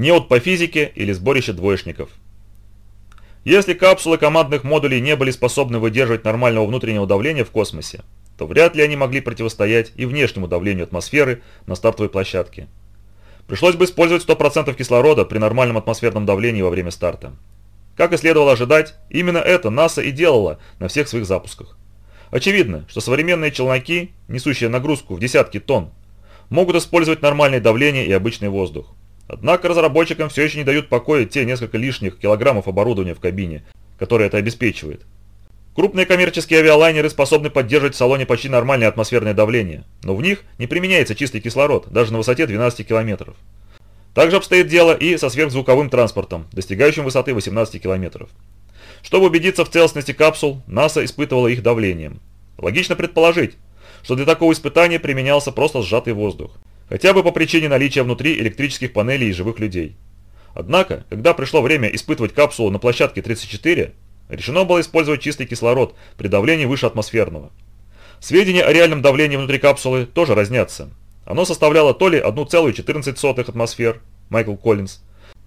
неуд по физике или сборище двоечников. Если капсулы командных модулей не были способны выдерживать нормального внутреннего давления в космосе, то вряд ли они могли противостоять и внешнему давлению атмосферы на стартовой площадке. Пришлось бы использовать 100% кислорода при нормальном атмосферном давлении во время старта. Как и следовало ожидать, именно это НАСА и делала на всех своих запусках. Очевидно, что современные челноки, несущие нагрузку в десятки тонн, могут использовать нормальное давление и обычный воздух. Однако разработчикам все еще не дают покоя те несколько лишних килограммов оборудования в кабине, которые это обеспечивает. Крупные коммерческие авиалайнеры способны поддерживать в салоне почти нормальное атмосферное давление, но в них не применяется чистый кислород, даже на высоте 12 километров. Также обстоит дело и со сверхзвуковым транспортом, достигающим высоты 18 километров. Чтобы убедиться в целостности капсул, НАСА испытывала их давлением. Логично предположить, что для такого испытания применялся просто сжатый воздух, хотя бы по причине наличия внутри электрических панелей и живых людей. Однако, когда пришло время испытывать капсулу на площадке 34, решено было использовать чистый кислород при давлении выше атмосферного. Сведения о реальном давлении внутри капсулы тоже разнятся. Оно составляло то ли 1,14 атмосфер, Майкл Коллинз,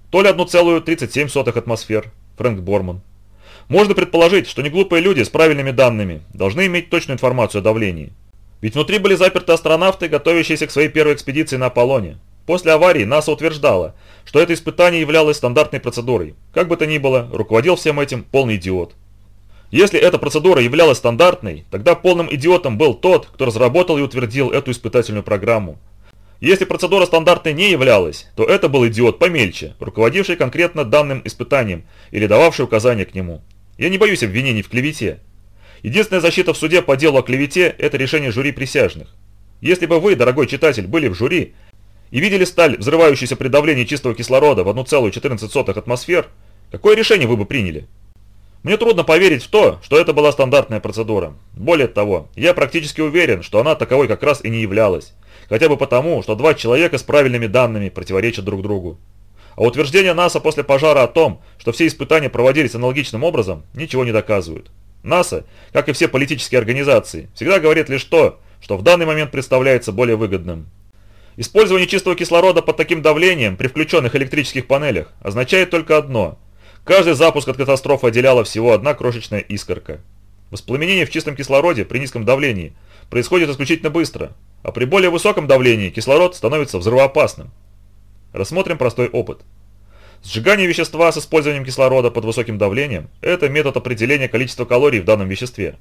то ли 1,37 атмосфер, Фрэнк Борман. Можно предположить, что неглупые люди с правильными данными должны иметь точную информацию о давлении. Ведь внутри были заперты астронавты, готовящиеся к своей первой экспедиции на Аполлоне. После аварии НАСА утверждала, что это испытание являлось стандартной процедурой. Как бы то ни было, руководил всем этим полный идиот. Если эта процедура являлась стандартной, тогда полным идиотом был тот, кто разработал и утвердил эту испытательную программу. Если процедура стандартной не являлась, то это был идиот помельче, руководивший конкретно данным испытанием или дававший указания к нему. Я не боюсь обвинений в клевете. Единственная защита в суде по делу о клевете – это решение жюри присяжных. Если бы вы, дорогой читатель, были в жюри и видели сталь, взрывающуюся при давлении чистого кислорода в 1,14 атмосфер, какое решение вы бы приняли? Мне трудно поверить в то, что это была стандартная процедура. Более того, я практически уверен, что она таковой как раз и не являлась. Хотя бы потому, что два человека с правильными данными противоречат друг другу. А утверждения НАСА после пожара о том, что все испытания проводились аналогичным образом, ничего не доказывают. НАСА, как и все политические организации, всегда говорит лишь то, что в данный момент представляется более выгодным. Использование чистого кислорода под таким давлением при включенных электрических панелях означает только одно – Каждый запуск от катастрофы отделяла всего одна крошечная искорка. Воспламенение в чистом кислороде при низком давлении происходит исключительно быстро, а при более высоком давлении кислород становится взрывоопасным. Рассмотрим простой опыт. Сжигание вещества с использованием кислорода под высоким давлением – это метод определения количества калорий в данном веществе.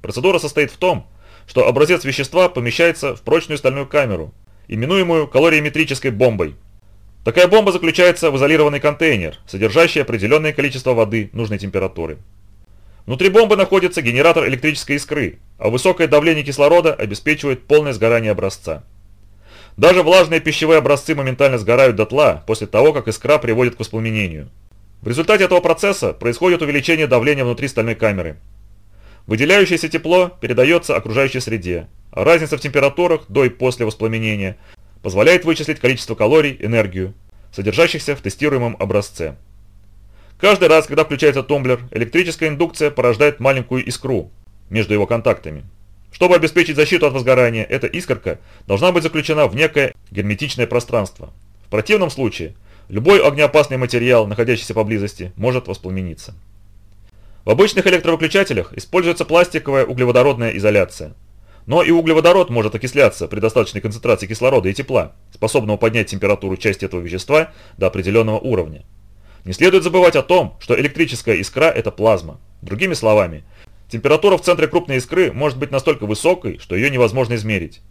Процедура состоит в том, что образец вещества помещается в прочную стальную камеру, именуемую калориметрической бомбой – Такая бомба заключается в изолированный контейнер, содержащий определенное количество воды нужной температуры. Внутри бомбы находится генератор электрической искры, а высокое давление кислорода обеспечивает полное сгорание образца. Даже влажные пищевые образцы моментально сгорают дотла после того, как искра приводит к воспламенению. В результате этого процесса происходит увеличение давления внутри стальной камеры. Выделяющееся тепло передается окружающей среде, а разница в температурах до и после воспламенения позволяет вычислить количество калорий, энергию, содержащихся в тестируемом образце. Каждый раз, когда включается тумблер, электрическая индукция порождает маленькую искру между его контактами. Чтобы обеспечить защиту от возгорания, эта искорка должна быть заключена в некое герметичное пространство. В противном случае, любой огнеопасный материал, находящийся поблизости, может воспламениться. В обычных электровыключателях используется пластиковая углеводородная изоляция. Но и углеводород может окисляться при достаточной концентрации кислорода и тепла, способного поднять температуру части этого вещества до определенного уровня. Не следует забывать о том, что электрическая искра – это плазма. Другими словами, температура в центре крупной искры может быть настолько высокой, что ее невозможно измерить.